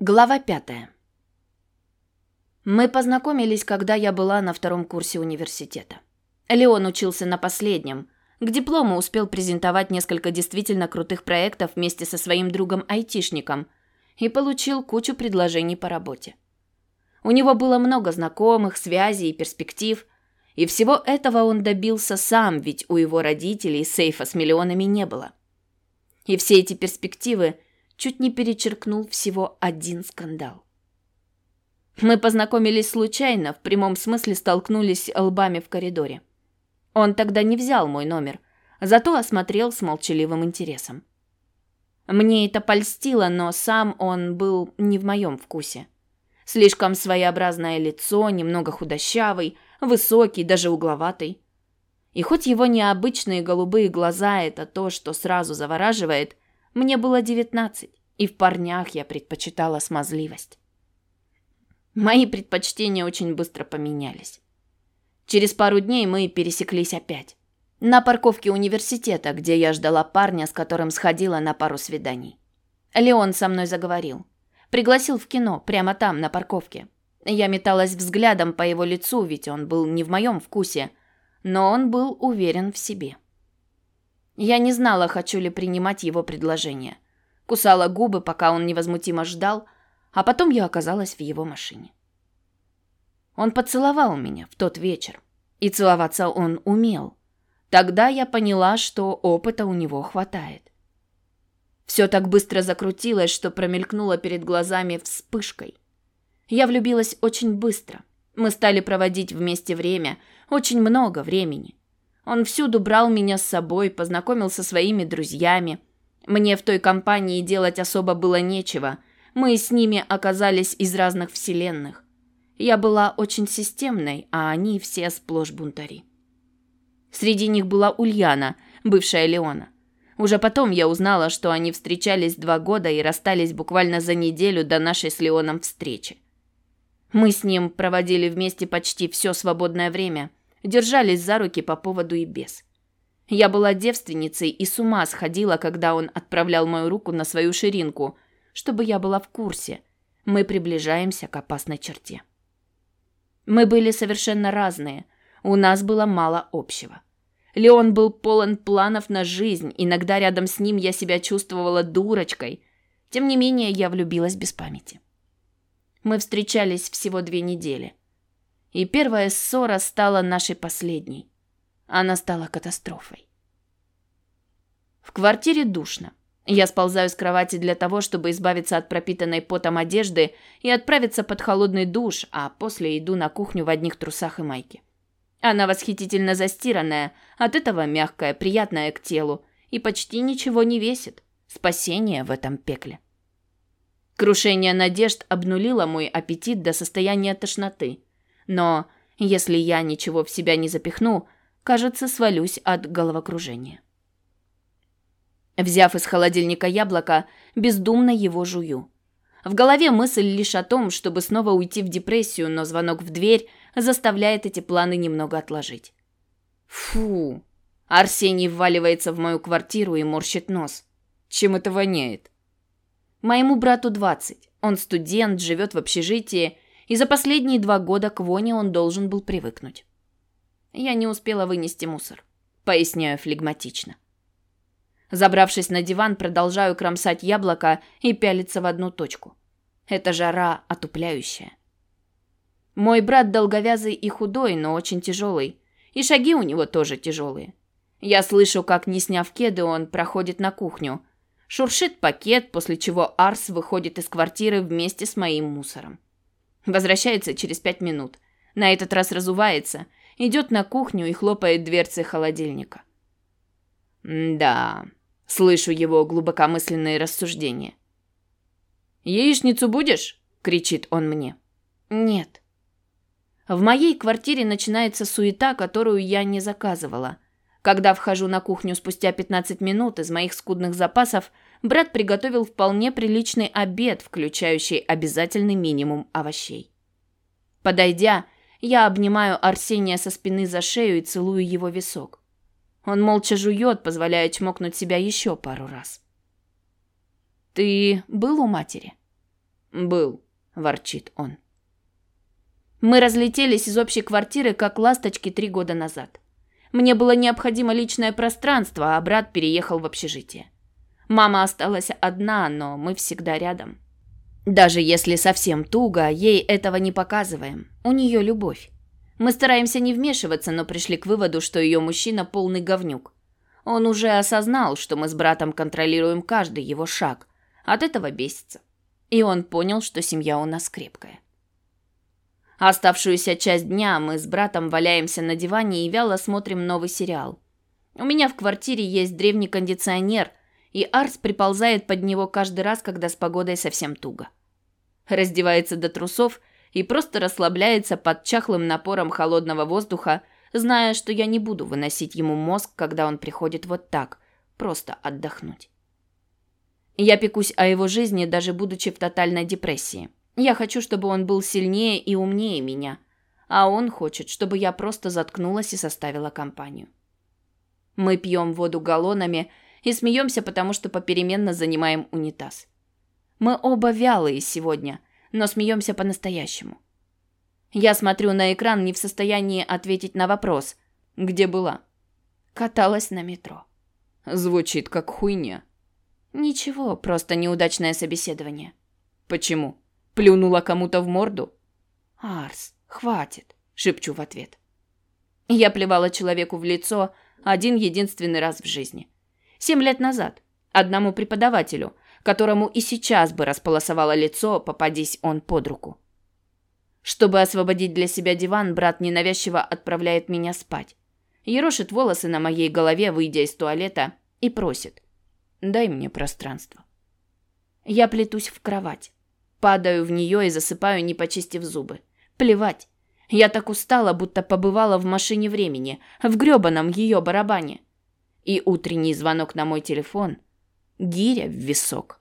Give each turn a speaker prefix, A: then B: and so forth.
A: Глава пятая. Мы познакомились, когда я была на втором курсе университета. Леон учился на последнем. К диплому успел презентовать несколько действительно крутых проектов вместе со своим другом-айтишником и получил кучу предложений по работе. У него было много знакомых, связей и перспектив, и всего этого он добился сам, ведь у его родителей сейфа с миллионами не было. И все эти перспективы – чуть не перечеркнул всего один скандал. Мы познакомились случайно, в прямом смысле столкнулись лбами в коридоре. Он тогда не взял мой номер, зато осмотрел с молчаливым интересом. Мне это польстило, но сам он был не в моем вкусе. Слишком своеобразное лицо, немного худощавый, высокий, даже угловатый. И хоть его необычные голубые глаза – это то, что сразу завораживает – мне было девятнадцать, и в парнях я предпочитала смазливость. Мои предпочтения очень быстро поменялись. Через пару дней мы пересеклись опять. На парковке университета, где я ждала парня, с которым сходила на пару свиданий. Леон со мной заговорил. Пригласил в кино, прямо там, на парковке. Я металась взглядом по его лицу, ведь он был не в моем вкусе, но он был уверен в себе. Я не знала, хочу ли принимать его предложение. Кусала губы, пока он невозмутимо ждал, а потом я оказалась в его машине. Он поцеловал меня в тот вечер, и целоваться он умел. Тогда я поняла, что опыта у него хватает. Все так быстро закрутилось, что промелькнуло перед глазами вспышкой. Я влюбилась очень быстро. Мы стали проводить вместе время, очень много времени. Он всюду брал меня с собой, познакомил со своими друзьями. Мне в той компании делать особо было нечего. Мы с ними оказались из разных вселенных. Я была очень системной, а они все сплошь бунтари. Среди них была Ульяна, бывшая Леона. Уже потом я узнала, что они встречались два года и расстались буквально за неделю до нашей с Леоном встречи. Мы с ним проводили вместе почти все свободное время – держались за руки по поводу и без. Я была девственницей и с ума сходила, когда он отправлял мою руку на свою ширинку, чтобы я была в курсе. Мы приближаемся к опасной черте. Мы были совершенно разные. У нас было мало общего. Леон был полон планов на жизнь, иногда рядом с ним я себя чувствовала дурочкой. Тем не менее, я влюбилась без памяти. Мы встречались всего две недели. И первая ссора стала нашей последней. Она стала катастрофой. В квартире душно. Я сползаю с кровати для того, чтобы избавиться от пропитанной потом одежды и отправиться под холодный душ, а после иду на кухню в одних трусах и майке. Она восхитительно застиранная, от этого мягкая, приятная к телу и почти ничего не весит. Спасение в этом пекле. Крушение надежд обнулило мой аппетит до состояния тошноты. Но если я ничего в себя не запихну, кажется, свалюсь от головокружения. Взяв из холодильника яблоко, бездумно его жую. В голове мысль лишь о том, чтобы снова уйти в депрессию, но звонок в дверь заставляет эти планы немного отложить. Фу. Арсений вваливается в мою квартиру и морщит нос. Чем это воняет? Моему брату 20. Он студент, живет в общежитии и за последние два года к воне он должен был привыкнуть. Я не успела вынести мусор, поясняю флегматично. Забравшись на диван, продолжаю кромсать яблоко и пялиться в одну точку. Это жара отупляющая. Мой брат долговязый и худой, но очень тяжелый, и шаги у него тоже тяжелые. Я слышу, как, не сняв кеды, он проходит на кухню. Шуршит пакет, после чего Арс выходит из квартиры вместе с моим мусором. Возвращается через пять минут. На этот раз разувается, идет на кухню и хлопает дверцей холодильника. «Да», — слышу его глубокомысленные рассуждения. «Яичницу будешь?» — кричит он мне. «Нет». В моей квартире начинается суета, которую я не заказывала. Когда вхожу на кухню спустя 15 минут, из моих скудных запасов – брат приготовил вполне приличный обед, включающий обязательный минимум овощей. Подойдя, я обнимаю Арсения со спины за шею и целую его висок. Он молча жует, позволяя чмокнуть себя еще пару раз. «Ты был у матери?» Был, ворчит он. Мы разлетелись из общей квартиры, как ласточки три года назад. Мне было необходимо личное пространство, а брат переехал в общежитие. Мама осталась одна, но мы всегда рядом. Даже если совсем туго, ей этого не показываем. У нее любовь. Мы стараемся не вмешиваться, но пришли к выводу, что ее мужчина полный говнюк. Он уже осознал, что мы с братом контролируем каждый его шаг. От этого бесится. И он понял, что семья у нас крепкая. Оставшуюся часть дня мы с братом валяемся на диване и вяло смотрим новый сериал. У меня в квартире есть древний кондиционер, и Арс приползает под него каждый раз, когда с погодой совсем туго. Раздевается до трусов и просто расслабляется под чахлым напором холодного воздуха, зная, что я не буду выносить ему мозг, когда он приходит вот так, просто отдохнуть. Я пекусь о его жизни, даже будучи в тотальной депрессии. Я хочу, чтобы он был сильнее и умнее меня, а он хочет, чтобы я просто заткнулась и составила компанию. Мы пьем воду галлонами и смеемся, потому что попеременно занимаем унитаз. Мы оба вялые сегодня, но смеемся по-настоящему. Я смотрю на экран, не в состоянии ответить на вопрос, где была. Каталась на метро.
B: Звучит как хуйня.
A: Ничего, просто неудачное собеседование.
B: Почему? Плюнула кому-то в морду?
A: Арс, хватит, шепчу в ответ. Я плевала человеку в лицо один единственный раз в жизни. Семь лет назад. Одному преподавателю, которому и сейчас бы располосовало лицо, попадись он под руку. Чтобы освободить для себя диван, брат ненавязчиво отправляет меня спать. Ерошит волосы на моей голове, выйдя из туалета, и просит. «Дай мне пространство». Я плетусь в кровать. Падаю в нее и засыпаю, не почистив зубы. Плевать. Я так устала, будто побывала в машине времени, в грёбаном ее барабане. И утренний звонок на мой телефон. Гиря в висок.